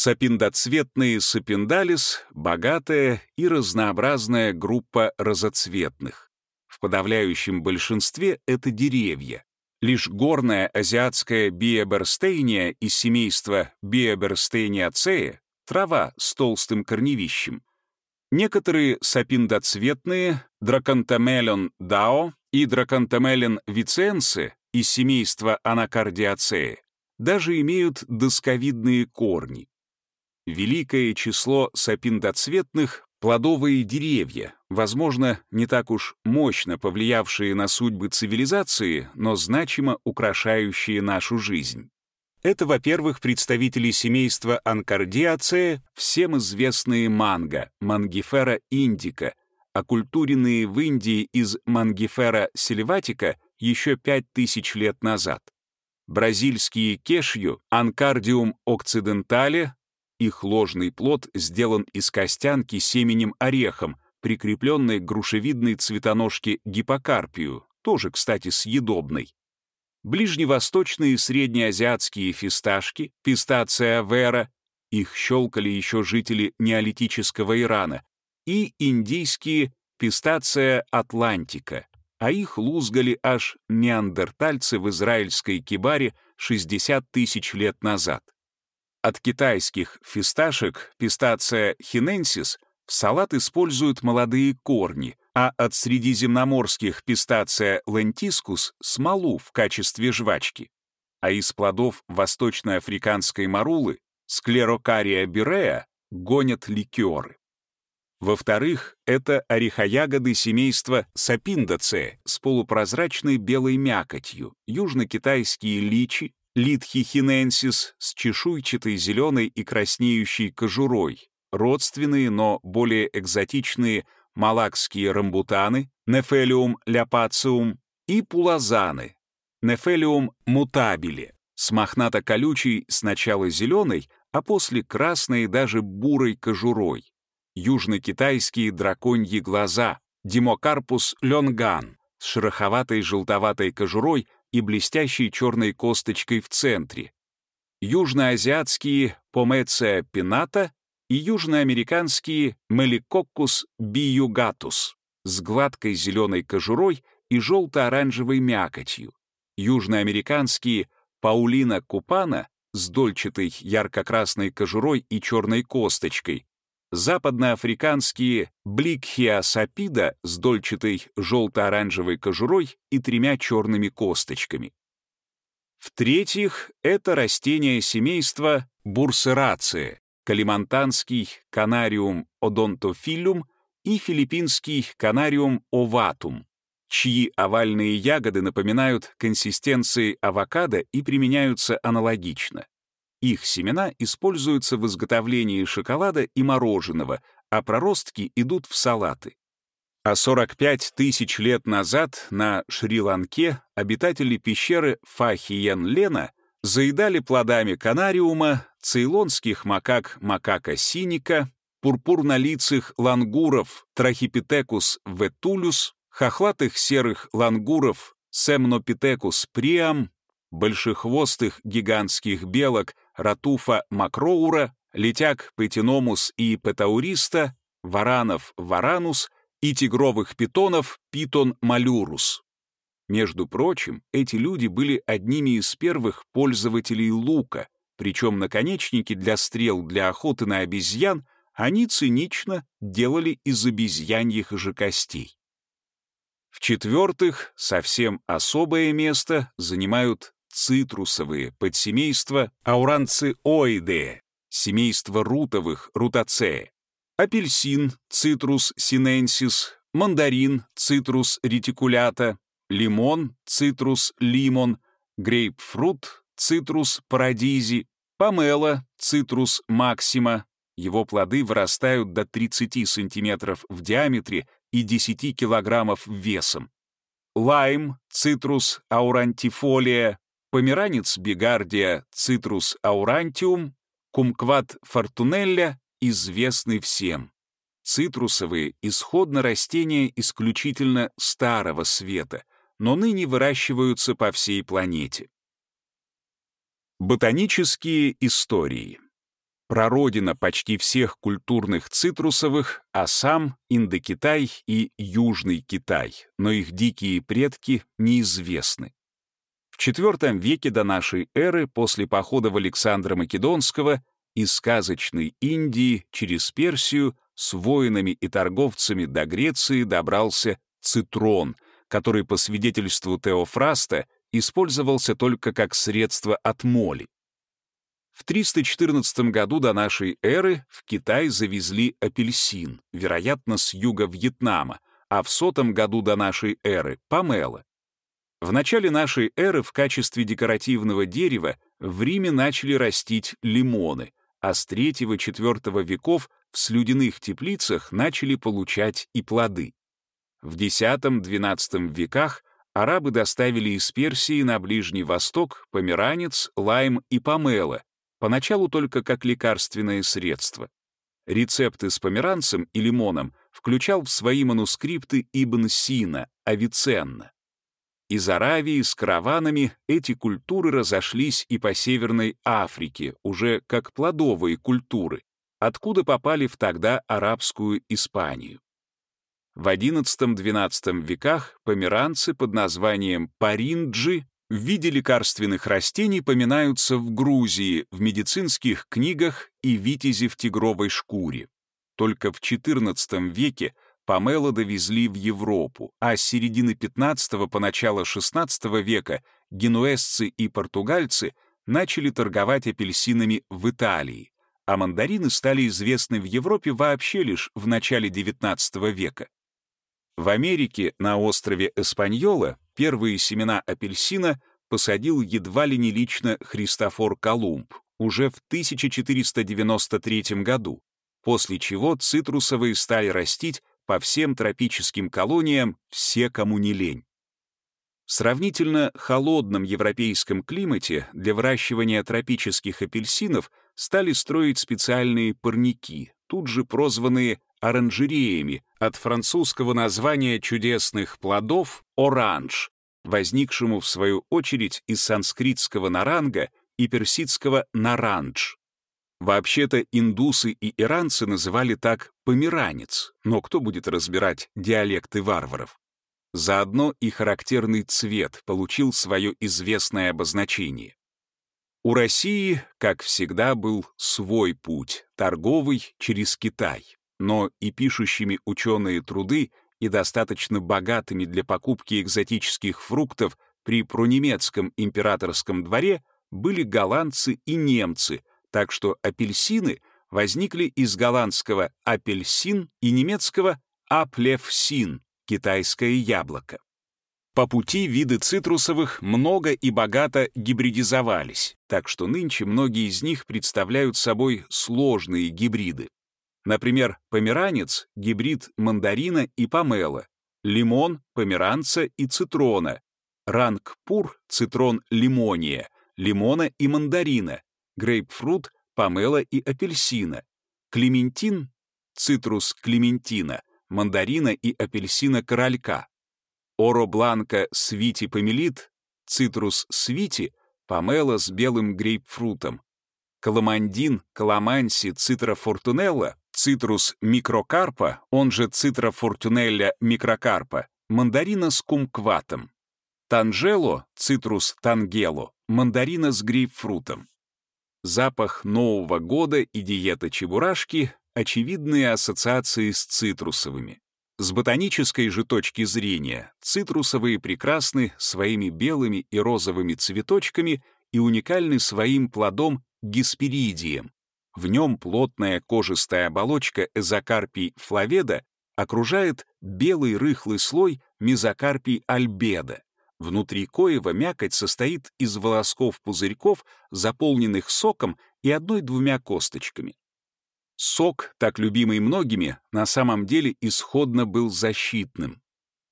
Сапиндоцветные сапиндалис — богатая и разнообразная группа разоцветных. В подавляющем большинстве это деревья. Лишь горная азиатская биоберстейния из семейства биоберстейниацея — трава с толстым корневищем. Некоторые сапиндоцветные драконтомелон дао и драконтомелен виценсе из семейства анакардиацея даже имеют досковидные корни. Великое число сапиндоцветных — плодовые деревья, возможно, не так уж мощно повлиявшие на судьбы цивилизации, но значимо украшающие нашу жизнь. Это, во-первых, представители семейства Анкардиацея, всем известные манго, мангифера индика, оккультуренные в Индии из мангифера сильватика еще 5000 лет назад. Бразильские кешью, анкардиум окцидентале, их ложный плод сделан из костянки семенем орехом, прикрепленной к грушевидной цветоножке гипокарпию, тоже, кстати, съедобной. Ближневосточные и среднеазиатские фисташки, пистация вера, их щелкали еще жители неолитического Ирана, и индийские пистация атлантика, а их лузгали аж неандертальцы в израильской кибаре 60 тысяч лет назад. От китайских фисташек, пистация хиненсис, в салат используют молодые корни, а от средиземноморских пистация лентискус — смолу в качестве жвачки. А из плодов восточноафриканской марулы, склерокария бирея, гонят ликеры. Во-вторых, это орехоягоды семейства сапиндоце с полупрозрачной белой мякотью, южно-китайские личи, литхихиненсис с чешуйчатой зеленой и краснеющей кожурой, родственные, но более экзотичные малакские рамбутаны, нефелиум ляпациум и пулазаны, нефелиум мутабили, с мохнато-колючей сначала зеленой, а после красной и даже бурой кожурой, южно-китайские драконьи глаза, димокарпус лёнган, с шероховатой желтоватой кожурой и блестящей черной косточкой в центре, южноазиатские помеция пината и южноамериканские меликоккус биюгатус с гладкой зеленой кожурой и желто-оранжевой мякотью, южноамериканские паулина купана с дольчатой ярко-красной кожурой и черной косточкой, западноафриканские бликхия сапида с дольчатой желто-оранжевой кожурой и тремя черными косточками. В-третьих, это растение семейства бурсерации, калимантанский канариум одонтофилюм и филиппинский канариум оватум, чьи овальные ягоды напоминают консистенции авокадо и применяются аналогично. Их семена используются в изготовлении шоколада и мороженого, а проростки идут в салаты. А 45 тысяч лет назад на Шри-Ланке обитатели пещеры Фахиен-Лена заедали плодами канариума, цейлонских макак макака синика, пурпурнолицых лангуров Трахипитекус ветулюс, хохлатых серых лангуров Семнопитекус приам, большехвостых гигантских белок Ратуфа макроура, летяг петиномус и петауриста, варанов варанус и тигровых питонов питон малюрус. Между прочим, эти люди были одними из первых пользователей лука, причем наконечники для стрел для охоты на обезьян они цинично делали из обезьяньих же костей. В-четвертых, совсем особое место занимают цитрусовые, подсемейство ауранциоидея, семейство рутовых, рутацея, апельсин, цитрус синенсис, мандарин, цитрус ретикулята, лимон, цитрус лимон, грейпфрут, цитрус парадизи, помело, цитрус максима. Его плоды вырастают до 30 сантиметров в диаметре и 10 килограммов весом. Лайм, цитрус аурантифолия, померанец бигардия цитрус аурантиум, кумкват фортунелля известны всем. Цитрусовые исходно растения исключительно старого света, но ныне выращиваются по всей планете. Ботанические истории прародина почти всех культурных цитрусовых — Assam, Индокитай и Южный Китай, но их дикие предки неизвестны. В IV веке до нашей эры, после походов Александра Македонского, из сказочной Индии через Персию с воинами и торговцами до Греции добрался цитрон, который, по свидетельству Теофраста, использовался только как средство от моли. В 314 году до нашей эры в Китай завезли апельсин, вероятно, с юга Вьетнама, а в сотом году до нашей эры — помело. В начале нашей эры в качестве декоративного дерева в Риме начали растить лимоны, а с III-IV веков в слюдяных теплицах начали получать и плоды. В X-XII веках арабы доставили из Персии на Ближний Восток померанец, лайм и помело, поначалу только как лекарственное средство. Рецепты с померанцем и лимоном включал в свои манускрипты Ибн Сина, Авиценна. Из Аравии с караванами эти культуры разошлись и по Северной Африке, уже как плодовые культуры, откуда попали в тогда арабскую Испанию. В XI-XII веках померанцы под названием паринджи в виде лекарственных растений поминаются в Грузии, в медицинских книгах и витязи в тигровой шкуре. Только в XIV веке помело довезли в Европу, а с середины XV по начало XVI века генуэзцы и португальцы начали торговать апельсинами в Италии, а мандарины стали известны в Европе вообще лишь в начале XIX века. В Америке на острове Эспаньола первые семена апельсина посадил едва ли не лично Христофор Колумб уже в 1493 году, после чего цитрусовые стали растить по всем тропическим колониям все, кому не лень. В сравнительно холодном европейском климате для выращивания тропических апельсинов стали строить специальные парники, тут же прозванные оранжереями, от французского названия чудесных плодов «оранж», возникшему в свою очередь из санскритского «наранга» и персидского «наранж». Вообще-то индусы и иранцы называли так померанец, но кто будет разбирать диалекты варваров? Заодно и характерный цвет получил свое известное обозначение. У России, как всегда, был свой путь, торговый через Китай, но и пишущими ученые труды, и достаточно богатыми для покупки экзотических фруктов при пронемецком императорском дворе были голландцы и немцы, так что апельсины возникли из голландского «апельсин» и немецкого «аплевсин» — китайское яблоко. По пути виды цитрусовых много и богато гибридизовались, так что нынче многие из них представляют собой сложные гибриды. Например, померанец — гибрид мандарина и помела, лимон — померанца и цитрона, рангпур — цитрон лимония, лимона и мандарина, грейпфрут, помело и апельсина, клементин, цитрус клементина, мандарина и апельсина королька, оро-бланка свити помелит, цитрус свити, помело с белым грейпфрутом, каламандин, каламанси, цитра фортунелла, цитрус микрокарпа, он же цитра фортунелля микрокарпа, мандарина с кумкватом, танжело, цитрус тангело, мандарина с грейпфрутом. Запах Нового года и диета чебурашки — очевидные ассоциации с цитрусовыми. С ботанической же точки зрения цитрусовые прекрасны своими белыми и розовыми цветочками и уникальны своим плодом гесперидием. В нем плотная кожистая оболочка эзокарпий флаведа окружает белый рыхлый слой мезокарпий альбеда внутри коего мякоть состоит из волосков-пузырьков, заполненных соком и одной-двумя косточками. Сок, так любимый многими, на самом деле исходно был защитным.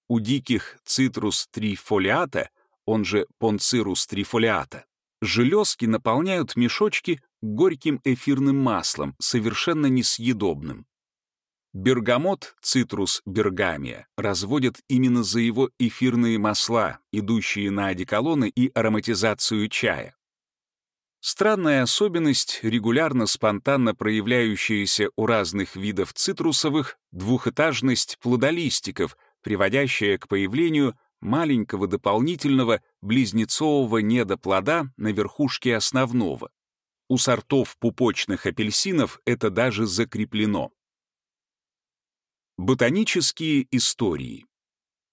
У диких цитрус трифолиата, он же понцирус трифолиата, железки наполняют мешочки горьким эфирным маслом, совершенно несъедобным. Бергамот, цитрус бергамия, разводят именно за его эфирные масла, идущие на одеколоны и ароматизацию чая. Странная особенность, регулярно спонтанно проявляющаяся у разных видов цитрусовых, двухэтажность плодолистиков, приводящая к появлению маленького дополнительного близнецового недоплода на верхушке основного. У сортов пупочных апельсинов это даже закреплено. Ботанические истории.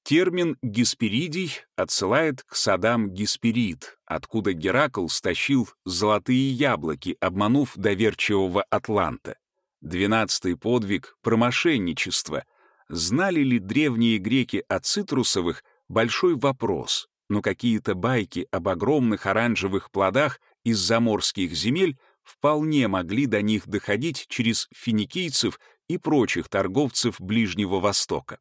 Термин «гесперидий» отсылает к садам Гесперид, откуда Геракл стащил золотые яблоки, обманув доверчивого Атланта. Двенадцатый подвиг — промошенничество. Знали ли древние греки о цитрусовых — большой вопрос, но какие-то байки об огромных оранжевых плодах из заморских земель вполне могли до них доходить через финикийцев и прочих торговцев Ближнего Востока.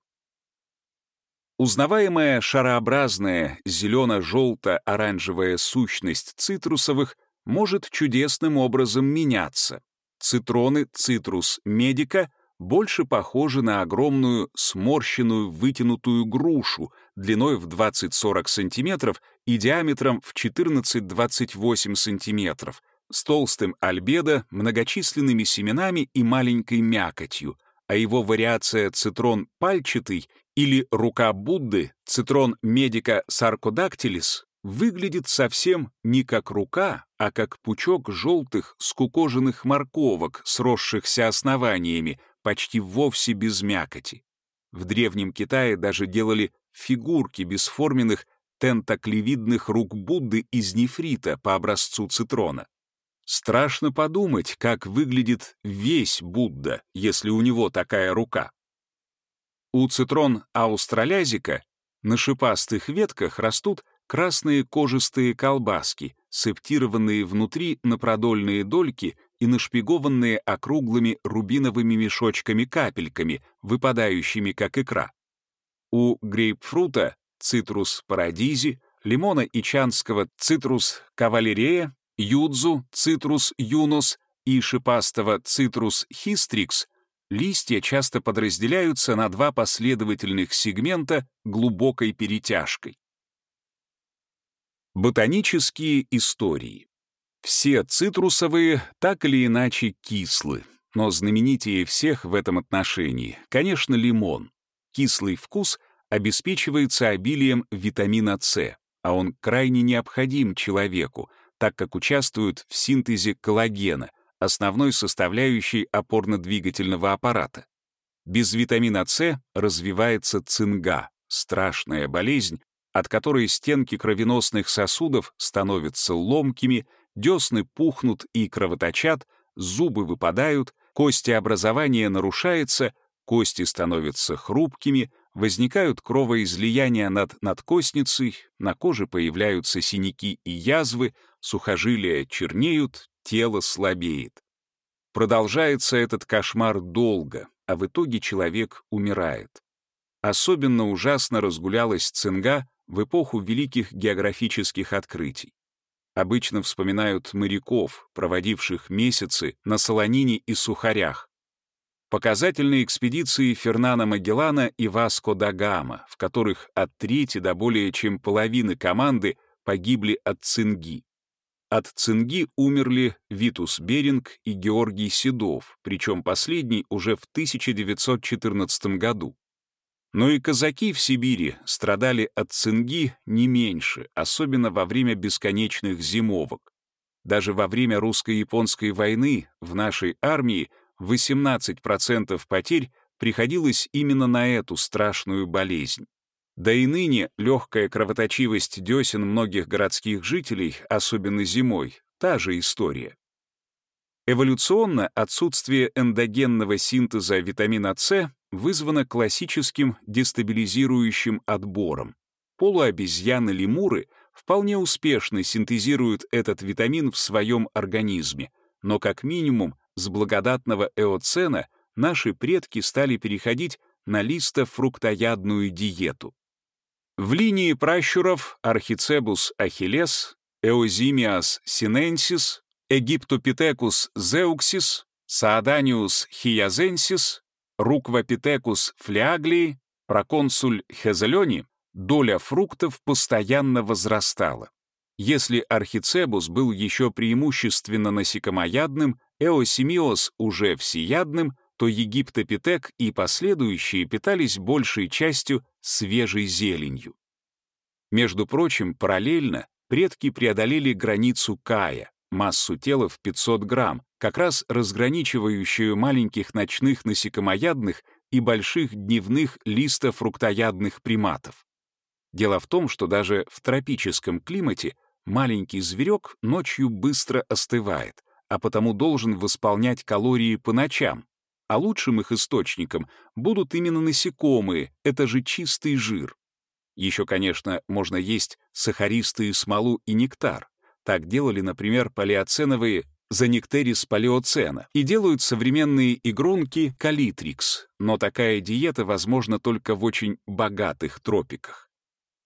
Узнаваемая шарообразная зелено-желто-оранжевая сущность цитрусовых может чудесным образом меняться. Цитроны цитрус медика больше похожи на огромную сморщенную вытянутую грушу длиной в 20-40 см и диаметром в 14-28 см, с толстым альбедо, многочисленными семенами и маленькой мякотью, а его вариация цитрон пальчатый или рука Будды, цитрон медика саркодактилис, выглядит совсем не как рука, а как пучок желтых скукоженных морковок, сросшихся основаниями, почти вовсе без мякоти. В Древнем Китае даже делали фигурки бесформенных тентаклевидных рук Будды из нефрита по образцу цитрона. Страшно подумать, как выглядит весь Будда, если у него такая рука. У цитрон аустралязика на шипастых ветках растут красные кожистые колбаски, септированные внутри на продольные дольки и нашпигованные округлыми рубиновыми мешочками-капельками, выпадающими как икра. У грейпфрута цитрус парадизи, лимона ичанского цитрус кавалерея, юдзу цитрус юнос и шипастого цитрус хистрикс листья часто подразделяются на два последовательных сегмента глубокой перетяжкой. Ботанические истории. Все цитрусовые так или иначе кислы, но знаменитее всех в этом отношении, конечно, лимон. Кислый вкус обеспечивается обилием витамина С, а он крайне необходим человеку, так как участвует в синтезе коллагена — основной составляющей опорно-двигательного аппарата. Без витамина С развивается цинга, страшная болезнь, от которой стенки кровеносных сосудов становятся ломкими, десны пухнут и кровоточат, зубы выпадают, костеобразование нарушается, кости становятся хрупкими, возникают кровоизлияния над надкостницей, на коже появляются синяки и язвы, сухожилия чернеют, тело слабеет. Продолжается этот кошмар долго, а в итоге человек умирает. Особенно ужасно разгулялась цинга в эпоху великих географических открытий. Обычно вспоминают моряков, проводивших месяцы на Солонине и Сухарях. Показательные экспедиции Фернана Магеллана и Васко да Гама, в которых от трети до более чем половины команды погибли от цинги. От цинги умерли Витус Беринг и Георгий Седов, причем последний уже в 1914 году. Но и казаки в Сибири страдали от цинги не меньше, особенно во время бесконечных зимовок. Даже во время русско-японской войны в нашей армии 18% потерь приходилось именно на эту страшную болезнь. Да и ныне легкая кровоточивость десен многих городских жителей, особенно зимой, та же история. Эволюционно отсутствие эндогенного синтеза витамина С вызвано классическим дестабилизирующим отбором. Полуобезьяны-лемуры вполне успешно синтезируют этот витамин в своем организме, но как минимум с благодатного эоцена наши предки стали переходить на листов-фруктоядную диету. В линии пращуров Архицебус ахиллес, Эозимиас синенсис, Египтопитекус зеуксис, Сааданиус хиязенсис, Руквапитекус флеаглии, проконсуль Хезелёни, доля фруктов постоянно возрастала. Если архицебус был еще преимущественно насекомоядным, эосимиос уже всеядным, то египтопитек и последующие питались большей частью свежей зеленью. Между прочим, параллельно предки преодолели границу Кая, массу тела в 500 грамм, как раз разграничивающую маленьких ночных насекомоядных и больших дневных листофруктоядных приматов. Дело в том, что даже в тропическом климате маленький зверек ночью быстро остывает, а потому должен восполнять калории по ночам, а лучшим их источником будут именно насекомые, это же чистый жир. Еще, конечно, можно есть сахаристую смолу и нектар. Так делали, например, палеоценовые Занектерис палеоцена и делают современные игрунки калитрикс, но такая диета возможна только в очень богатых тропиках.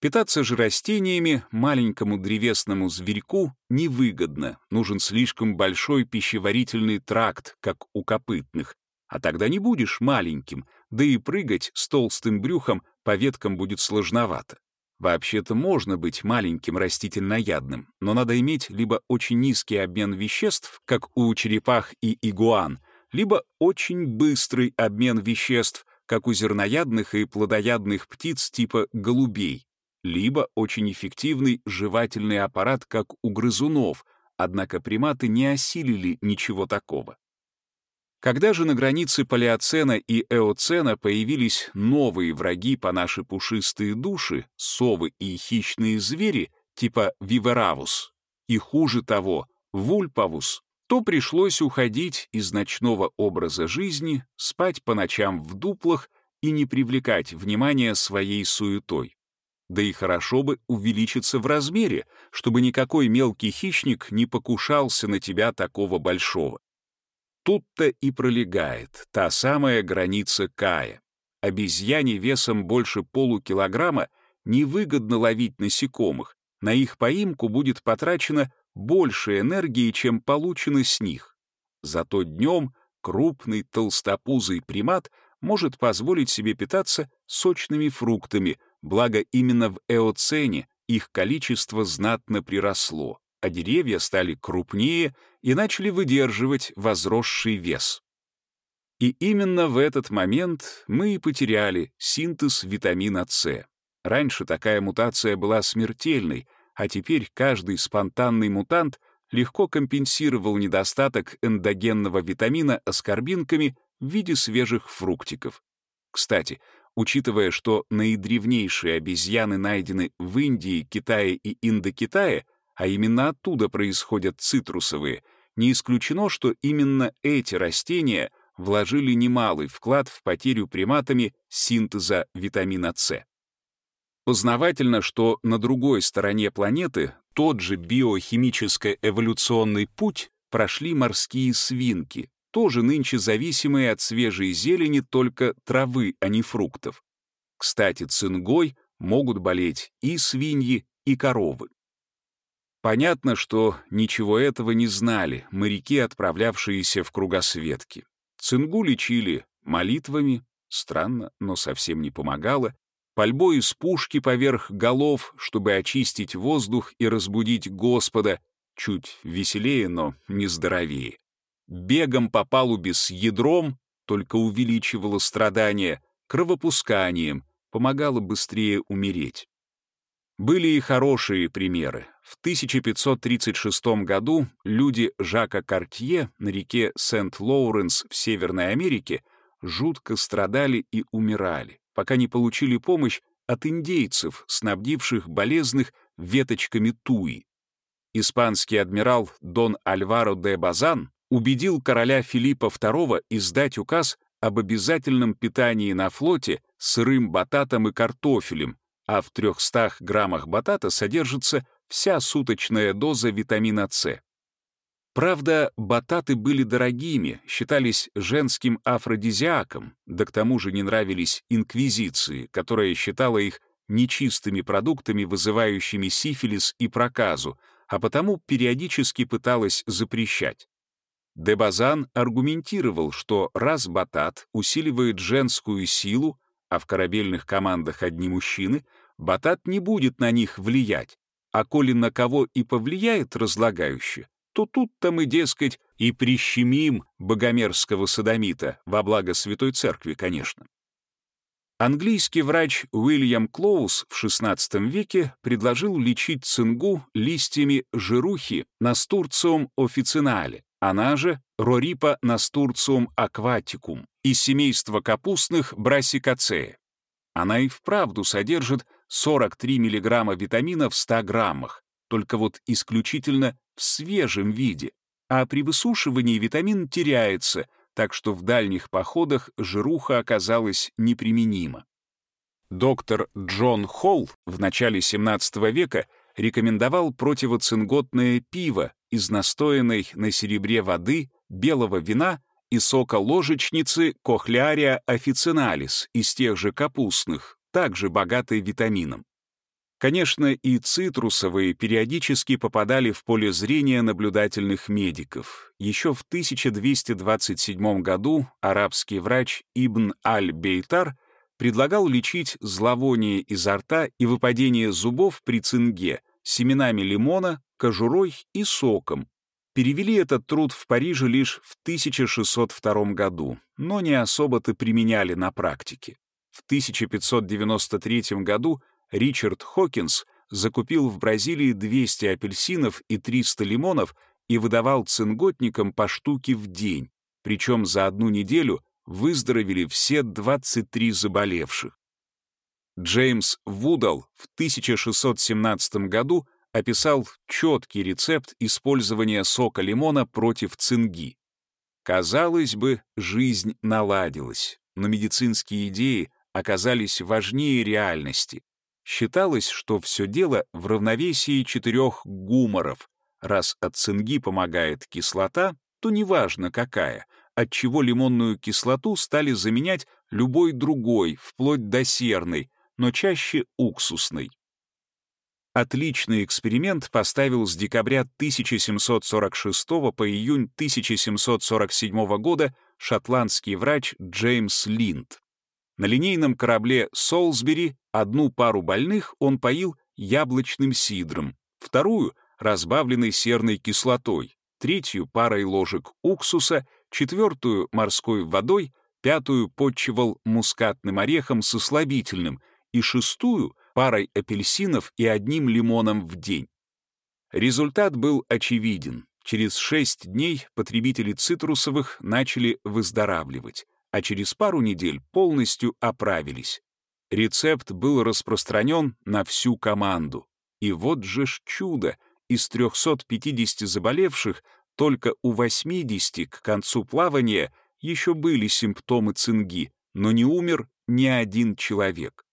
Питаться же растениями маленькому древесному зверьку невыгодно, нужен слишком большой пищеварительный тракт, как у копытных, а тогда не будешь маленьким, да и прыгать с толстым брюхом по веткам будет сложновато. Вообще-то можно быть маленьким растительноядным, но надо иметь либо очень низкий обмен веществ, как у черепах и игуан, либо очень быстрый обмен веществ, как у зерноядных и плодоядных птиц типа голубей, либо очень эффективный жевательный аппарат, как у грызунов, однако приматы не осилили ничего такого. Когда же на границе палеоцена и эоцена появились новые враги по наши пушистые души, совы и хищные звери, типа виверавус, и хуже того, вульпавус, то пришлось уходить из ночного образа жизни, спать по ночам в дуплах и не привлекать внимания своей суетой. Да и хорошо бы увеличиться в размере, чтобы никакой мелкий хищник не покушался на тебя такого большого. Тут-то и пролегает та самая граница Кая. Обезьяне весом больше полукилограмма невыгодно ловить насекомых, на их поимку будет потрачено больше энергии, чем получено с них. Зато днем крупный толстопузый примат может позволить себе питаться сочными фруктами, благо именно в эоцене их количество знатно приросло а деревья стали крупнее и начали выдерживать возросший вес. И именно в этот момент мы и потеряли синтез витамина С. Раньше такая мутация была смертельной, а теперь каждый спонтанный мутант легко компенсировал недостаток эндогенного витамина аскорбинками в виде свежих фруктиков. Кстати, учитывая, что наидревнейшие обезьяны найдены в Индии, Китае и Индокитае, а именно оттуда происходят цитрусовые, не исключено, что именно эти растения вложили немалый вклад в потерю приматами синтеза витамина С. Познавательно, что на другой стороне планеты тот же биохимическо-эволюционный путь прошли морские свинки, тоже нынче зависимые от свежей зелени только травы, а не фруктов. Кстати, цингой могут болеть и свиньи, и коровы. Понятно, что ничего этого не знали моряки, отправлявшиеся в кругосветки. Цингу лечили молитвами, странно, но совсем не помогало, пальбой из пушки поверх голов, чтобы очистить воздух и разбудить Господа, чуть веселее, но не здоровее. Бегом по палубе с ядром только увеличивало страдания, кровопусканием, помогало быстрее умереть. Были и хорошие примеры. В 1536 году люди Жака Картье на реке Сент-Лоуренс в Северной Америке жутко страдали и умирали, пока не получили помощь от индейцев, снабдивших болезных веточками туи. Испанский адмирал Дон Альваро де Базан убедил короля Филиппа II издать указ об обязательном питании на флоте сырым бататом и картофелем, а в 300 граммах батата содержится вся суточная доза витамина С. Правда, бататы были дорогими, считались женским афродизиаком, да к тому же не нравились инквизиции, которая считала их нечистыми продуктами, вызывающими сифилис и проказу, а потому периодически пыталась запрещать. Дебазан аргументировал, что раз батат усиливает женскую силу, а в корабельных командах одни мужчины, батат не будет на них влиять, а коли на кого и повлияет разлагающе, то тут-то мы, дескать, и прищемим богомерзкого садомита, во благо Святой Церкви, конечно. Английский врач Уильям Клоус в XVI веке предложил лечить цингу листьями жирухи настурциум официнале, она же Рорипа настурциум акватикум, из семейства капустных брасикацея. Она и вправду содержит 43 мг витамина в 100 граммах, только вот исключительно в свежем виде, а при высушивании витамин теряется, так что в дальних походах жируха оказалась неприменима. Доктор Джон Холл в начале XVII века рекомендовал противоцинготное пиво из настоянной на серебре воды, белого вина и сока ложечницы Cochlearia officinalis из тех же капустных, также богатой витамином. Конечно, и цитрусовые периодически попадали в поле зрения наблюдательных медиков. Еще в 1227 году арабский врач Ибн аль-Бейтар предлагал лечить зловоние изо рта и выпадение зубов при цинге семенами лимона, кожурой и соком. Перевели этот труд в Париже лишь в 1602 году, но не особо-то применяли на практике. В 1593 году Ричард Хокинс закупил в Бразилии 200 апельсинов и 300 лимонов и выдавал цинготникам по штуке в день, причем за одну неделю выздоровели все 23 заболевших. Джеймс Вудал в 1617 году описал четкий рецепт использования сока лимона против цинги. Казалось бы, жизнь наладилась, но медицинские идеи оказались важнее реальности. Считалось, что все дело в равновесии четырех гуморов. Раз от цинги помогает кислота, то неважно какая, от чего лимонную кислоту стали заменять любой другой, вплоть до серной, но чаще уксусной. Отличный эксперимент поставил с декабря 1746 по июнь 1747 года шотландский врач Джеймс Линд. На линейном корабле «Солсбери» одну пару больных он поил яблочным сидром, вторую — разбавленной серной кислотой, третью — парой ложек уксуса, четвертую — морской водой, пятую — подчевал мускатным орехом со слабительным и шестую — парой апельсинов и одним лимоном в день. Результат был очевиден. Через шесть дней потребители цитрусовых начали выздоравливать а через пару недель полностью оправились. Рецепт был распространен на всю команду. И вот же ж чудо, из 350 заболевших только у 80 к концу плавания еще были симптомы цинги, но не умер ни один человек.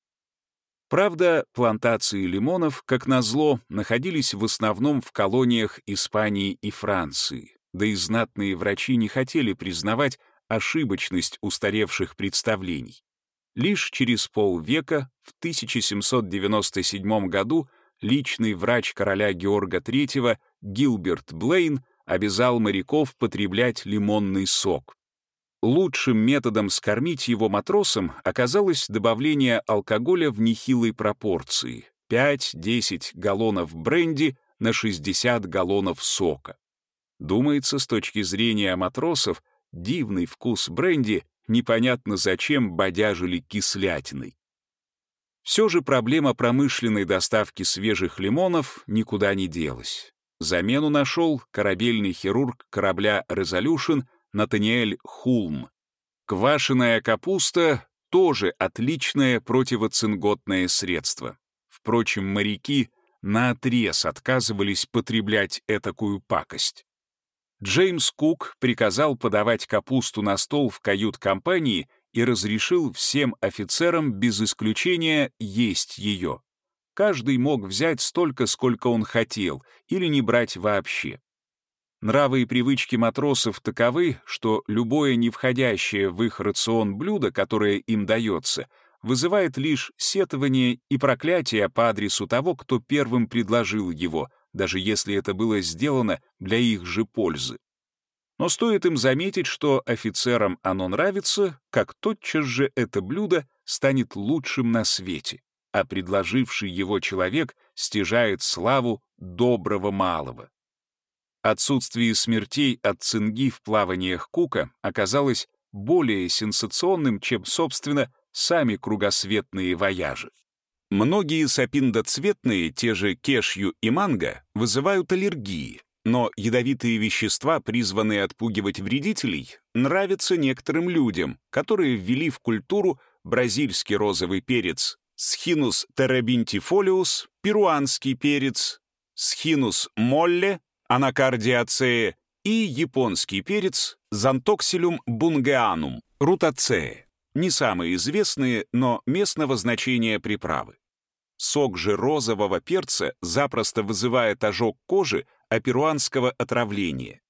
Правда, плантации лимонов, как назло, находились в основном в колониях Испании и Франции, да и знатные врачи не хотели признавать ошибочность устаревших представлений. Лишь через полвека, в 1797 году, личный врач короля Георга III Гилберт Блейн обязал моряков потреблять лимонный сок. Лучшим методом скормить его матросам оказалось добавление алкоголя в нехилой пропорции — 5-10 галлонов бренди на 60 галлонов сока. Думается, с точки зрения матросов, дивный вкус бренди непонятно зачем бодяжили кислятиной. Все же проблема промышленной доставки свежих лимонов никуда не делась. Замену нашел корабельный хирург корабля «Резолюшн» Натаниэль Хулм. Квашеная капуста — тоже отличное противоцинготное средство. Впрочем, моряки наотрез отказывались потреблять этакую пакость. Джеймс Кук приказал подавать капусту на стол в кают-компании и разрешил всем офицерам без исключения есть ее. Каждый мог взять столько, сколько он хотел, или не брать вообще. Нравы и привычки матросов таковы, что любое не входящее в их рацион блюдо, которое им дается, вызывает лишь сетование и проклятие по адресу того, кто первым предложил его — даже если это было сделано для их же пользы. Но стоит им заметить, что офицерам оно нравится, как тотчас же это блюдо станет лучшим на свете. а предложивший его человек стяжает славу доброго малого. Отсутствие смертей от цинги в плаваниях Кука оказалось более сенсационным, чем, собственно, сами кругосветные вояжи. Многие сапиндоцветные, те же кешью и манго, вызывают аллергии, но ядовитые вещества, призванные отпугивать вредителей, нравятся некоторым людям, которые ввели в культуру бразильский розовый перец Схинус терабинтифолиус, перуанский перец, Схинус молле, анакардиацея и японский перец Зантоксилюм бунгеанум, рутацея. Не самые известные, но местного значения приправы. Сок же розового перца запросто вызывает ожог кожи а перуанского отравления.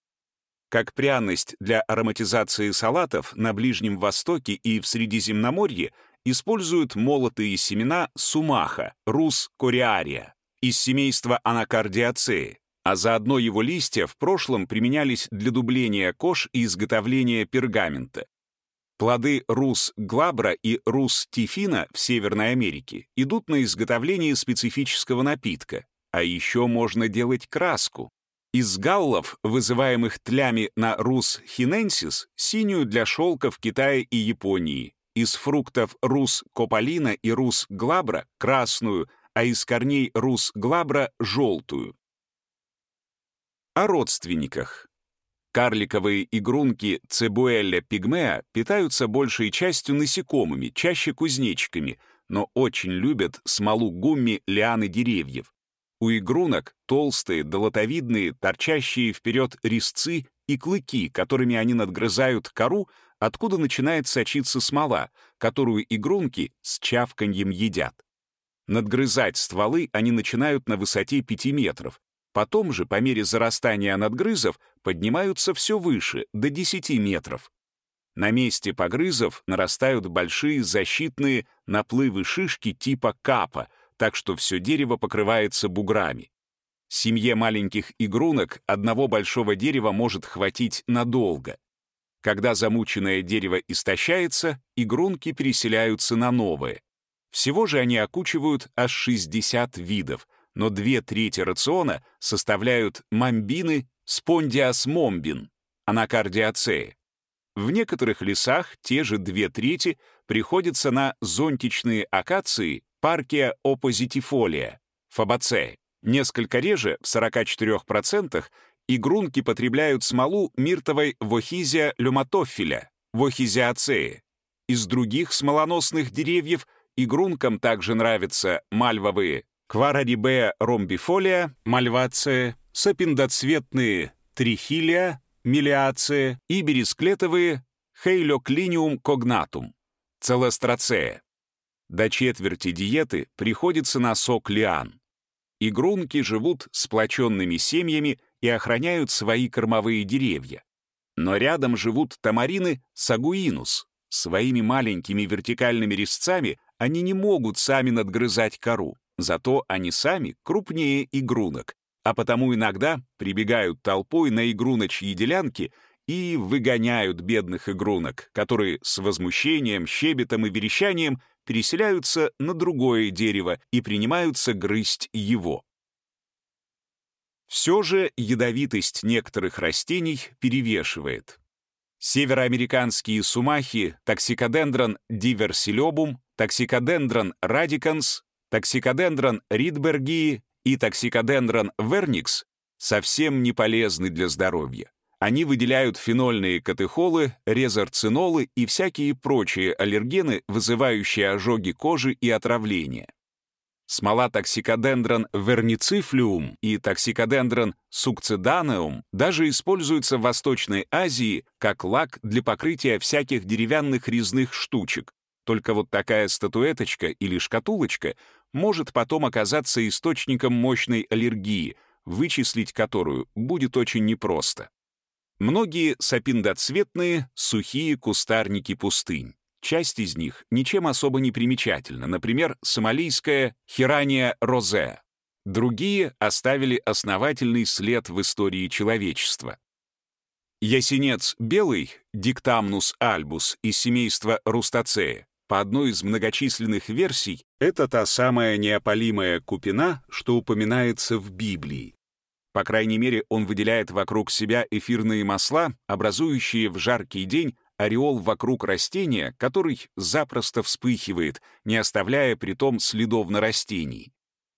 Как пряность для ароматизации салатов на Ближнем Востоке и в Средиземноморье используют молотые семена сумаха, рус кориария, из семейства анакардиацеи, а заодно его листья в прошлом применялись для дубления кож и изготовления пергамента. Плоды рус глабра и рус тифина в Северной Америке идут на изготовление специфического напитка, а еще можно делать краску. Из галлов, вызываемых тлями на рус хиненсис, синюю для шелка в Китае и Японии, из фруктов рус кополина и рус глабра — красную, а из корней рус глабра — желтую. О родственниках. Карликовые игрунки цебуэля пигмеа питаются большей частью насекомыми, чаще кузнечиками, но очень любят смолу гумми лианы деревьев. У игрунок толстые, долотовидные, торчащие вперед резцы и клыки, которыми они надгрызают кору, откуда начинает сочиться смола, которую игрунки с чавканьем едят. Надгрызать стволы они начинают на высоте 5 метров. Потом же, по мере зарастания надгрызов, поднимаются все выше, до 10 метров. На месте погрызов нарастают большие защитные наплывы шишки типа капа, так что все дерево покрывается буграми. Семье маленьких игрунок одного большого дерева может хватить надолго. Когда замученное дерево истощается, игрунки переселяются на новое. Всего же они окучивают аж 60 видов, но две трети рациона составляют мамбины спондиасмомбин, анакардиацеи. В некоторых лесах те же две трети приходятся на зонтичные акации паркия оппозитифолия, фабацеи. Несколько реже, в 44%, игрунки потребляют смолу миртовой вохизия люматофиля, вохизиацеи. Из других смолоносных деревьев игрункам также нравятся мальвовые кварарибея ромбифолия, мальвация, сапиндоцветные трихилия, милиация и бересклетовые хейлоклиниум когнатум, целестрацея. До четверти диеты приходится на сок лиан. Игрунки живут сплоченными семьями и охраняют свои кормовые деревья. Но рядом живут тамарины сагуинус. Своими маленькими вертикальными резцами они не могут сами надгрызать кору, зато они сами крупнее игрунок, а потому иногда прибегают толпой на игруночьи делянки и выгоняют бедных игрунок, которые с возмущением, щебетом и верещанием переселяются на другое дерево и принимаются грызть его. Все же ядовитость некоторых растений перевешивает. Североамериканские сумахи токсикодендрон диверсилебум, токсикодендрон радиканс, токсикодендрон ридбергии и токсикодендрон верникс совсем не полезны для здоровья. Они выделяют фенольные катехолы, резорцинолы и всякие прочие аллергены, вызывающие ожоги кожи и отравления. Смола токсикодендрон верницифлюум и токсикодендрон сукциданеум даже используются в Восточной Азии как лак для покрытия всяких деревянных резных штучек. Только вот такая статуэточка или шкатулочка может потом оказаться источником мощной аллергии, вычислить которую будет очень непросто. Многие сапиндоцветные, сухие кустарники пустынь. Часть из них ничем особо не примечательна, например, сомалийская хирания розе. Другие оставили основательный след в истории человечества. Ясенец белый, диктамнус альбус из семейства рустацея, по одной из многочисленных версий, Это та самая неопалимая купина, что упоминается в Библии. По крайней мере, он выделяет вокруг себя эфирные масла, образующие в жаркий день ореол вокруг растения, который запросто вспыхивает, не оставляя при том следов на растении.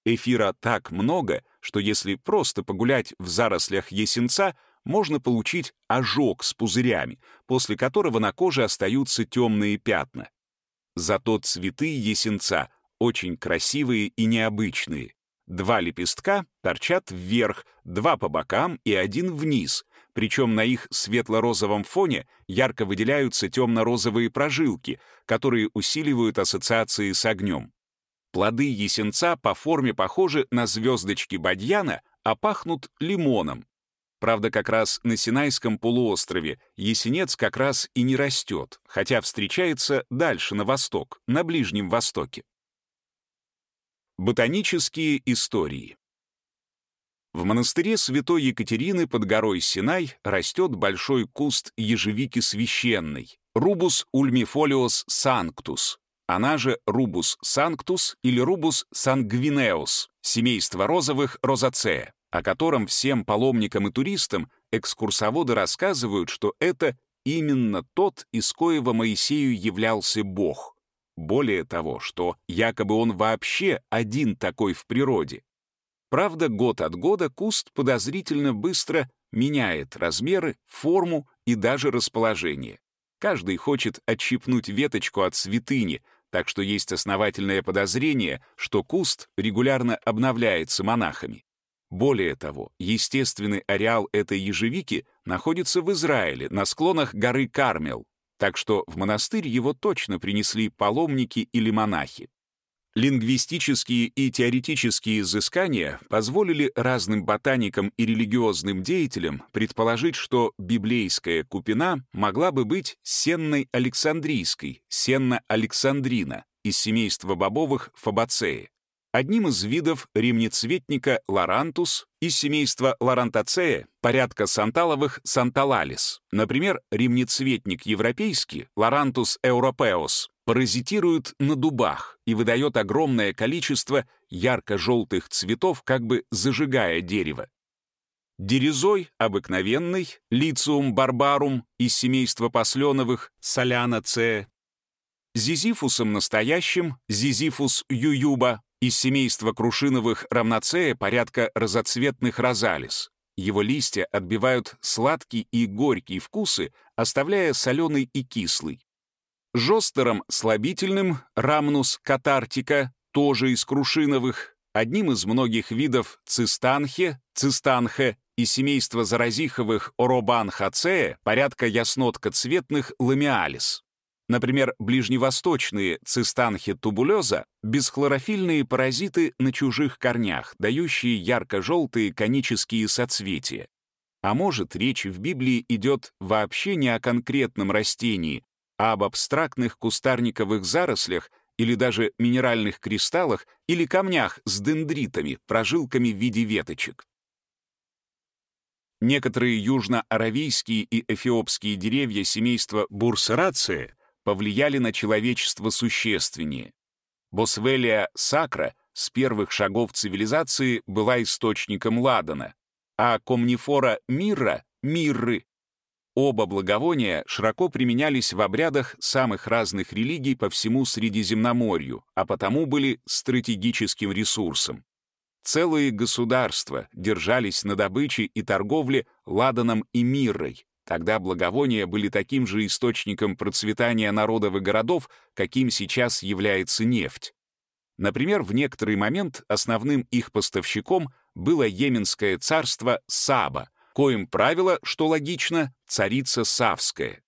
Эфира так много, что если просто погулять в зарослях есенца, можно получить ожог с пузырями, после которого на коже остаются темные пятна. Зато цветы есенца очень красивые и необычные. Два лепестка торчат вверх, два по бокам и один вниз, причем на их светло-розовом фоне ярко выделяются темно-розовые прожилки, которые усиливают ассоциации с огнем. Плоды ясенца по форме похожи на звездочки бадьяна, а пахнут лимоном. Правда, как раз на Синайском полуострове ясенец как раз и не растет, хотя встречается дальше, на восток, на Ближнем Востоке. Ботанические истории. В монастыре святой Екатерины под горой Синай растет большой куст ежевики священной, Rubus ulmifolios sanctus, она же Rubus sanctus или Rubus sanguineus, семейство розовых розацея, о котором всем паломникам и туристам экскурсоводы рассказывают, что это именно тот, из коего Моисею являлся Бог. Более того, что якобы он вообще один такой в природе. Правда, год от года куст подозрительно быстро меняет размеры, форму и даже расположение. Каждый хочет отщипнуть веточку от святыни, так что есть основательное подозрение, что куст регулярно обновляется монахами. Более того, естественный ареал этой ежевики находится в Израиле, на склонах горы Кармел, так что в монастырь его точно принесли паломники или монахи. Лингвистические и теоретические изыскания позволили разным ботаникам и религиозным деятелям предположить, что библейская купина могла бы быть сенной александрийской, Senna alexandrina, из семейства бобовых Fabaceae. Одним из видов ремнецветника Loranthus из семейства Loranthaceae порядка санталовых Santalales. Например, ремнецветник европейский Loranthus europaeus паразитирует на дубах и выдает огромное количество ярко-желтых цветов, как бы зажигая дерево. Дерезой обыкновенный, лициум барбарум из семейства посленовых, соляна. Зизифусом настоящим, зизифус ююба, из семейства крушиновых рамноцея порядка разоцветных розалис. Его листья отбивают сладкий и горький вкусы, оставляя соленый и кислый. Жостером слабительным рамнус катартика, тоже из крушиновых, одним из многих видов цистанхе, цистанхе и семейства заразиховых оробанхацея порядка яснотко-цветных ламиалис. Например, ближневосточные цистанхи тубулеза — бесхлорофильные паразиты на чужих корнях, дающие ярко-желтые конические соцветия. А может, речь в Библии идет вообще не о конкретном растении, а об абстрактных кустарниковых зарослях или даже минеральных кристаллах или камнях с дендритами, прожилками в виде веточек. Некоторые южно-аравийские и эфиопские деревья семейства бурсерации повлияли на человечество существеннее. Босвелия сакра с первых шагов цивилизации была источником ладана, а комнифора мирра — мирры. Оба благовония широко применялись в обрядах самых разных религий по всему Средиземноморью, а потому были стратегическим ресурсом. Целые государства держались на добыче и торговле ладаном и миррой, Тогда благовония были таким же источником процветания народов и городов, каким сейчас является нефть. Например, в некоторый момент основным их поставщиком было Йеменское царство Саба, коим правило, что логично, царица Савская.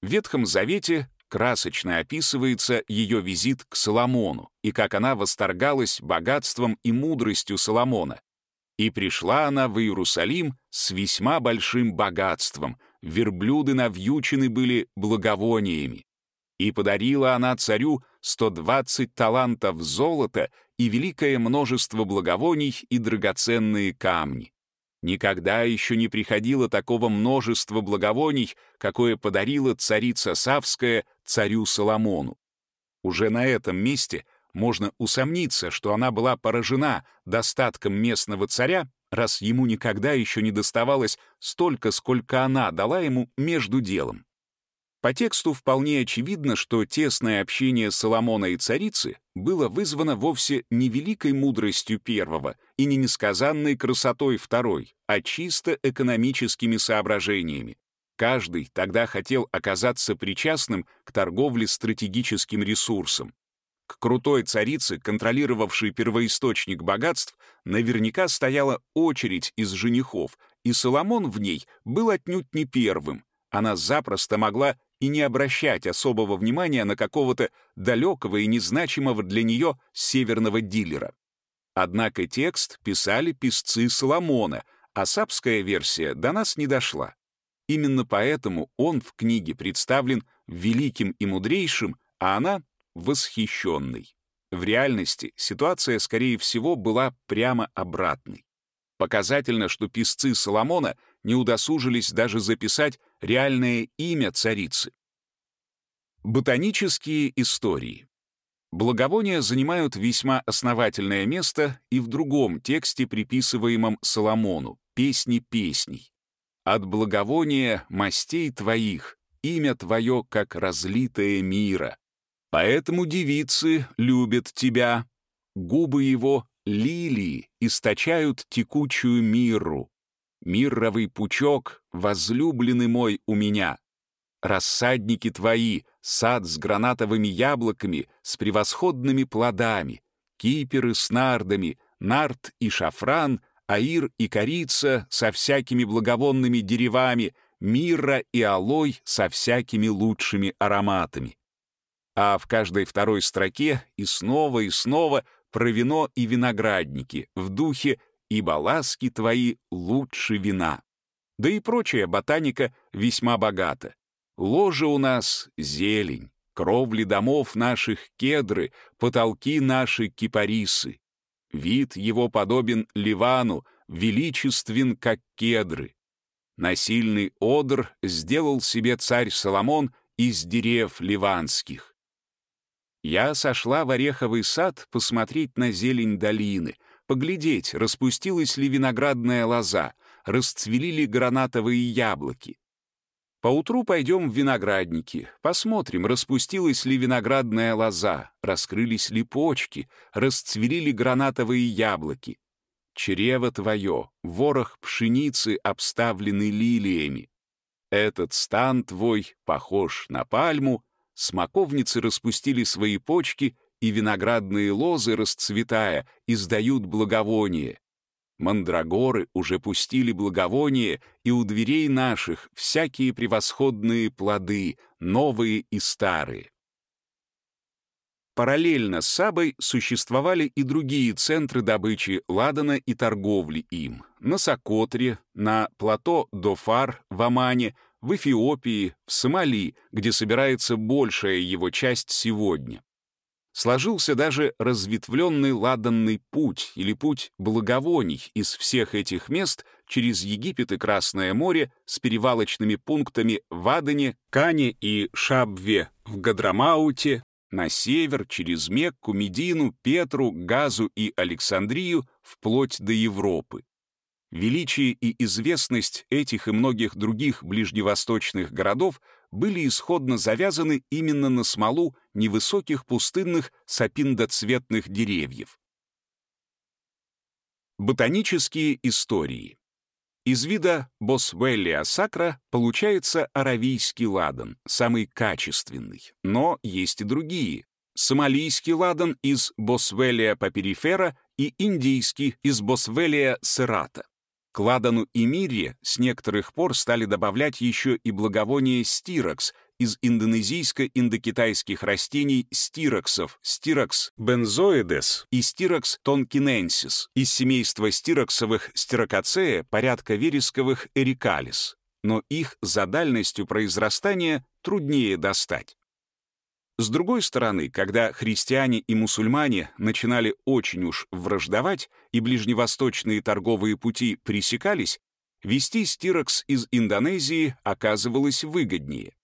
В Ветхом Завете красочно описывается ее визит к Соломону и как она восторгалась богатством и мудростью Соломона, и пришла она в Иерусалим с весьма большим богатством, верблюды навьючены были благовониями. И подарила она царю 120 талантов золота и великое множество благовоний и драгоценные камни. Никогда еще не приходило такого множества благовоний, какое подарила царица Савская царю Соломону. Уже на этом месте можно усомниться, что она была поражена достатком местного царя, раз ему никогда еще не доставалось столько, сколько она дала ему между делом. По тексту вполне очевидно, что тесное общение Соломона и царицы было вызвано вовсе не великой мудростью первого и не несказанной красотой второй, а чисто экономическими соображениями. Каждый тогда хотел оказаться причастным к торговле стратегическим ресурсом. К крутой царице, контролировавшей первоисточник богатств, наверняка стояла очередь из женихов, и Соломон в ней был отнюдь не первым. Она запросто могла и не обращать особого внимания на какого-то далекого и незначимого для нее северного дилера. Однако текст писали писцы Соломона, а сапская версия до нас не дошла. Именно поэтому он в книге представлен великим и мудрейшим, а она — восхищенной. В реальности ситуация, скорее всего, была прямо обратной. Показательно, что писцы Соломона не удосужились даже записать реальное имя царицы. Ботанические истории. Благовония занимают весьма основательное место и в другом тексте, приписываемом Соломону «Песни песней». «От благовония мастей твоих, имя твое, как разлитое мира. Поэтому девицы любят тебя, губы его лилии источают текучую миру. Мирровый пучок, возлюбленный мой у меня. Рассадники твои, сад с гранатовыми яблоками, с превосходными плодами, киперы с нардами, нарт и шафран, аир и корица со всякими благовонными деревами, мира и алой со всякими лучшими ароматами. А в каждой второй строке и снова и снова про вино и виноградники в духе ибо ласки твои лучше вина. Да и прочая ботаника весьма богата. Ложе у нас — зелень, кровли домов наших — кедры, потолки наши — кипарисы. Вид его подобен Ливану, величествен, как кедры. Насильный одр сделал себе царь Соломон из дерев ливанских. Я сошла в ореховый сад посмотреть на зелень долины — поглядеть, распустилась ли виноградная лоза, расцвели ли гранатовые яблоки. Поутру пойдем в виноградники, посмотрим, распустилась ли виноградная лоза, раскрылись ли почки, расцвели ли гранатовые яблоки. Чрево твое, ворох пшеницы, обставленный лилиями. Этот стан твой похож на пальму, смоковницы распустили свои почки и виноградные лозы, расцветая, издают благовоние. Мандрагоры уже пустили благовоние, и у дверей наших всякие превосходные плоды, новые и старые. Параллельно с Сабой существовали и другие центры добычи ладана и торговли им. На Сокотре, на плато Дофар в Омане, в Эфиопии, в Сомали, где собирается большая его часть сегодня сложился даже разветвленный ладанный путь или путь благовоний из всех этих мест через Египет и Красное море с перевалочными пунктами в Адене, Кане и Шабве в Гадрамауте, на север через Мекку, Медину, Петру, Газу и Александрию вплоть до Европы. Величие и известность этих и многих других ближневосточных городов были исходно завязаны именно на смолу невысоких пустынных сапиндоцветных деревьев. Ботанические истории. Из вида Босвеллия сакра получается аравийский ладан, самый качественный, но есть и другие. Сомалийский ладан из Босвеллия паперифера и индийский из Босвеллия серата. К ладану и мирре с некоторых пор стали добавлять еще и благовоние стирокс из индонезийско-индокитайских растений стироксов, стирокс бензоидес и стирокс тонкиненсис из семейства стироксовых стирокацея порядка вересковых эрикалис, но их за дальностью произрастания труднее достать. С другой стороны, когда христиане и мусульмане начинали очень уж враждовать и ближневосточные торговые пути пресекались, вести стирокс из Индонезии оказывалось выгоднее.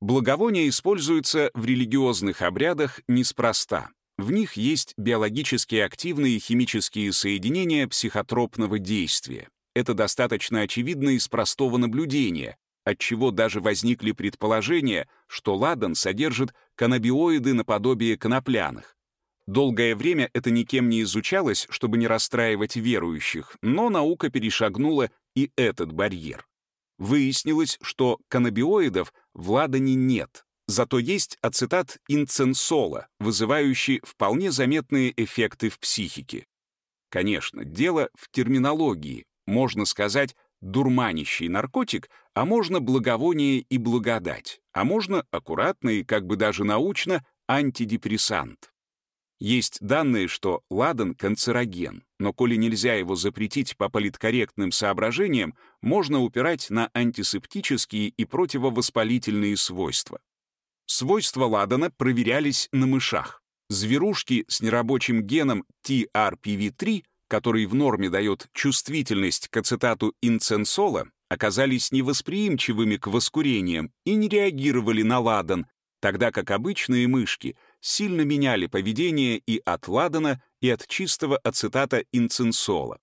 Благовония используются в религиозных обрядах неспроста. В них есть биологически активные химические соединения психотропного действия. Это достаточно очевидно из простого наблюдения, отчего даже возникли предположения, что ладан содержит каннабиоиды наподобие конопляных. Долгое время это никем не изучалось, чтобы не расстраивать верующих, но наука перешагнула и этот барьер. Выяснилось, что каннабиоидов в ладане нет, зато есть ацетат инценсола, вызывающий вполне заметные эффекты в психике. Конечно, дело в терминологии. Можно сказать, дурманящий наркотик, а можно благовоние и благодать, а можно аккуратно и как бы даже научно антидепрессант. Есть данные, что ладан — канцероген, но коли нельзя его запретить по политкорректным соображениям, можно упирать на антисептические и противовоспалительные свойства. Свойства ладана проверялись на мышах. Зверушки с нерабочим геном TRPV3, который в норме дает чувствительность к ацетату инценсола, оказались невосприимчивыми к воскурениям и не реагировали на ладан, тогда как обычные мышки сильно меняли поведение и от ладана, и от чистого ацетата инценсола.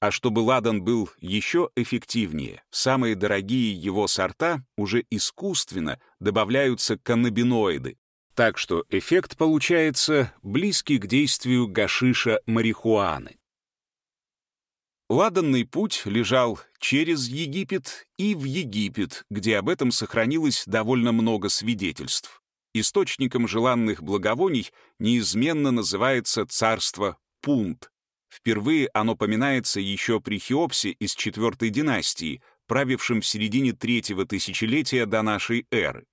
А чтобы ладан был еще эффективнее, самые дорогие его сорта уже искусственно добавляются каннабиноиды, так что эффект получается близкий к действию гашиша марихуаны. Ладанный путь лежал через Египет и в Египет, где об этом сохранилось довольно много свидетельств. Источником желанных благовоний неизменно называется царство Пунт. Впервые оно поминается еще при Хеопсе из IV династии, правившем в середине третьего тысячелетия до нашей эры.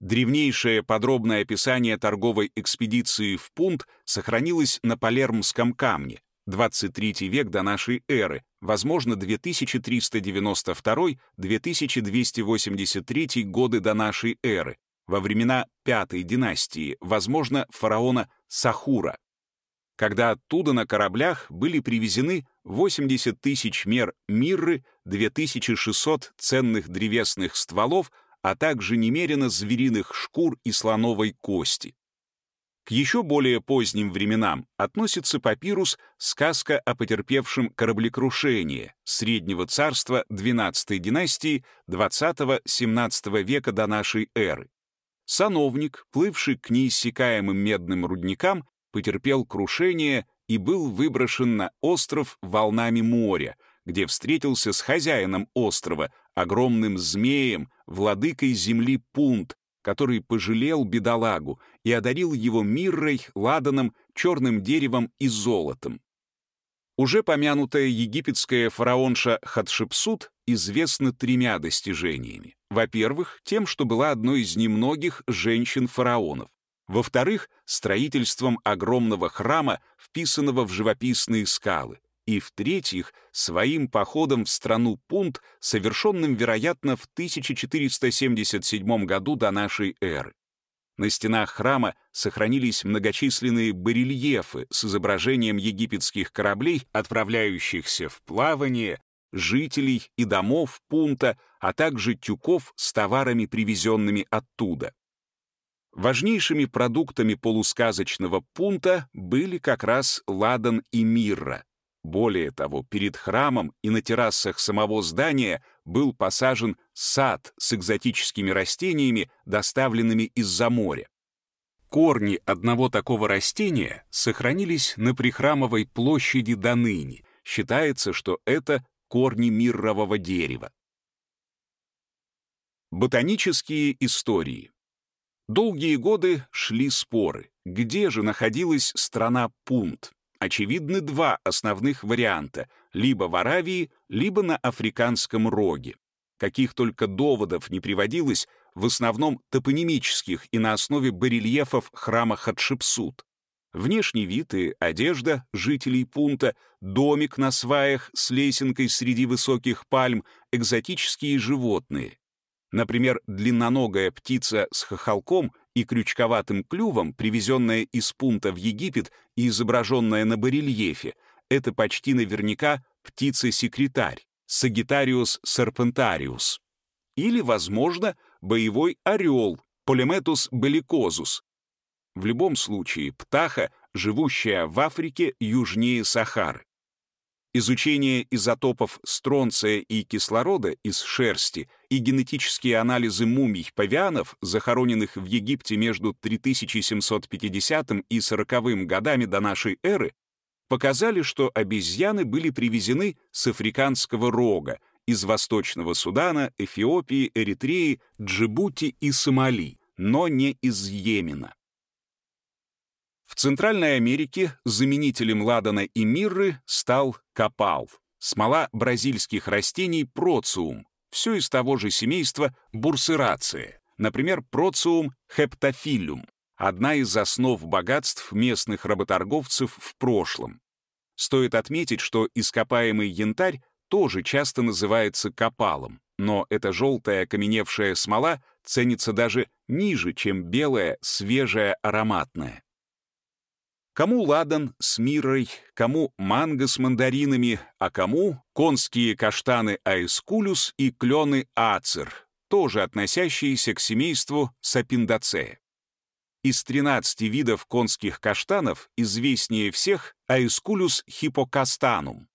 Древнейшее подробное описание торговой экспедиции в Пунт сохранилось на Палермском камне, 23 век до нашей эры, возможно, 2392-2283 годы до нашей эры, во времена Пятой династии, возможно, фараона Сахура, когда оттуда на кораблях были привезены 80 тысяч мер мирры, 2600 ценных древесных стволов, а также немерено звериных шкур и слоновой кости. К еще более поздним временам относится папирус «Сказка о потерпевшем кораблекрушение» Среднего царства XII династии XX-XVII века до нашей эры. Сановник, плывший к неиссякаемым медным рудникам, потерпел крушение и был выброшен на остров волнами моря, где встретился с хозяином острова, огромным змеем, владыкой земли Пунт, который пожалел бедолагу и одарил его миррой, ладаном, черным деревом и золотом. Уже помянутая египетская фараонша Хатшепсут известна тремя достижениями. Во-первых, тем, что была одной из немногих женщин-фараонов. Во-вторых, строительством огромного храма, вписанного в живописные скалы. И в-третьих, своим походом в страну Пунт, совершенным, вероятно, в 1477 году до нашей эры. На стенах храма сохранились многочисленные барельефы с изображением египетских кораблей, отправляющихся в плавание, жителей и домов Пунта, а также тюков с товарами, привезенными оттуда. Важнейшими продуктами полусказочного пунта были как раз ладан и мирра. Более того, перед храмом и на террасах самого здания был посажен сад с экзотическими растениями, доставленными из-за моря. Корни одного такого растения сохранились на прихрамовой площади до ныне. Считается, что это корни миррового дерева. Ботанические истории Долгие годы шли споры, где же находилась страна Пунт. Очевидны два основных варианта — либо в Аравии, либо на Африканском роге. Каких только доводов не приводилось, в основном топонимических и на основе барельефов храма Хатшепсут. Внешний вид и одежда жителей пункта, домик на сваях с лесенкой среди высоких пальм, экзотические животные. Например, длинноногая птица с хохолком и крючковатым клювом, привезенная из пункта в Египет и изображенная на барельефе, это почти наверняка птица-секретарь, serpentarius. Или, возможно, боевой орел, Polymetus bellicosus. В любом случае, птаха, живущая в Африке южнее Сахары. Изучение изотопов стронция и кислорода из шерсти и генетические анализы мумий павианов, захороненных в Египте между 3750 и 40 годами до нашей эры, показали, что обезьяны были привезены с африканского рога, из Восточного Судана, Эфиопии, Эритреи, Джибути и Сомали, но не из Йемена. В Центральной Америке заменителем ладана и мирры стал копал, смола бразильских растений проциум, все из того же семейства бурсерация, например, проциум хептофилюм, одна из основ богатств местных работорговцев в прошлом. Стоит отметить, что ископаемый янтарь тоже часто называется копалом, но эта желтая окаменевшая смола ценится даже ниже, чем белая, свежая, ароматная. Кому ладан с мирой, кому манго с мандаринами, а кому конские каштаны аэскулюс и клены ацер, тоже относящиеся к семейству сапиндацея. Из 13 видов конских каштанов известнее всех аэскулюс хипокастанум.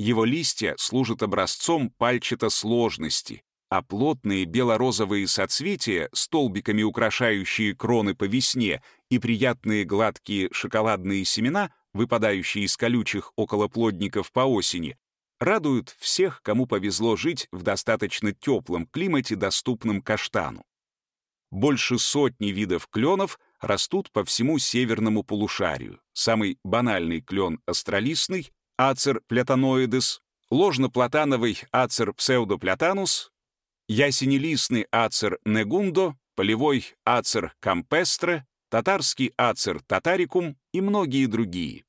Его листья служат образцом пальчатосложности, а плотные бело-розовые соцветия, столбиками украшающие кроны по весне, и приятные гладкие шоколадные семена, выпадающие из колючих околоплодников по осени, радуют всех, кому повезло жить в достаточно теплом климате, доступном каштану. Больше сотни видов кленов растут по всему северному полушарию. Самый банальный клен астролистный, ацер плятаноидес, ложноплатановый ацер псевдоплятанус, ясенелистный ацер негундо, полевой ацер кампестре, татарский ацер татарикум и многие другие.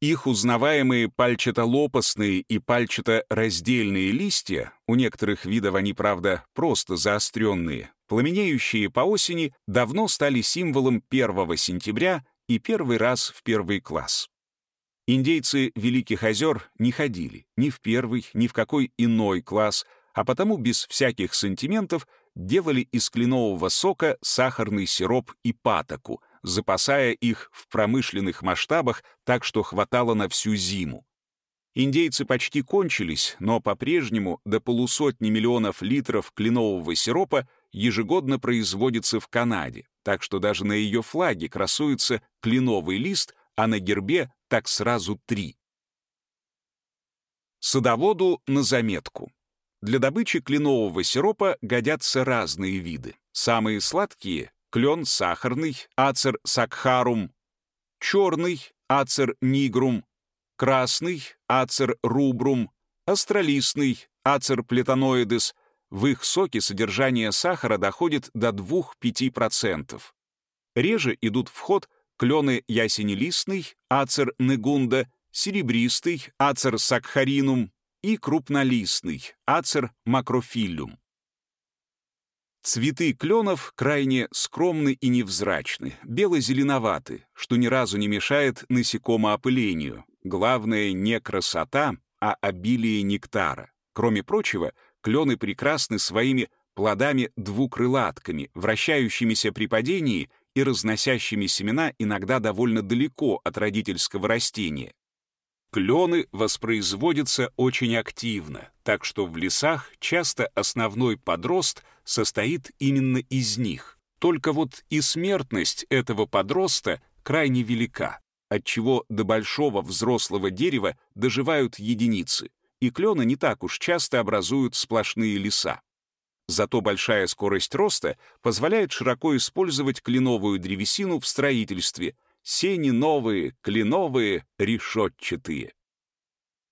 Их узнаваемые пальчатолопастные и пальчатораздельные листья, у некоторых видов они, правда, просто заостренные, пламенеющие по осени, давно стали символом 1 сентября и первый раз в первый класс. Индейцы Великих озер не ходили ни в первый, ни в какой иной класс, а потому без всяких сантиментов делали из кленового сока сахарный сироп и патоку, запасая их в промышленных масштабах так, что хватало на всю зиму. Индейцы почти кончились, но по-прежнему до полусотни миллионов литров кленового сиропа ежегодно производится в Канаде, так что даже на ее флаге красуется кленовый лист, а на гербе так сразу три. Садоводу на заметку. Для добычи кленового сиропа годятся разные виды. Самые сладкие — клен сахарный, ацер сакхарум, черный, ацер нигрум, красный, ацер рубрум, астролистный, ацер плетаноидес. В их соке содержание сахара доходит до 2-5%. Реже идут в ход клены ясенелистный, ацер негунда, серебристый, ацер сакхаринум, и крупнолистный, ацер макрофиллюм. Цветы кленов крайне скромны и невзрачны, бело-зеленоваты, что ни разу не мешает насекомоопылению. Главное не красота, а обилие нектара. Кроме прочего, клены прекрасны своими плодами-двукрылатками, вращающимися при падении и разносящими семена иногда довольно далеко от родительского растения. Клены воспроизводятся очень активно, так что в лесах часто основной подрост состоит именно из них. Только вот и смертность этого подроста крайне велика, отчего до большого взрослого дерева доживают единицы, и клены не так уж часто образуют сплошные леса. Зато большая скорость роста позволяет широко использовать кленовую древесину в строительстве, сени новые, кленовые, решетчатые.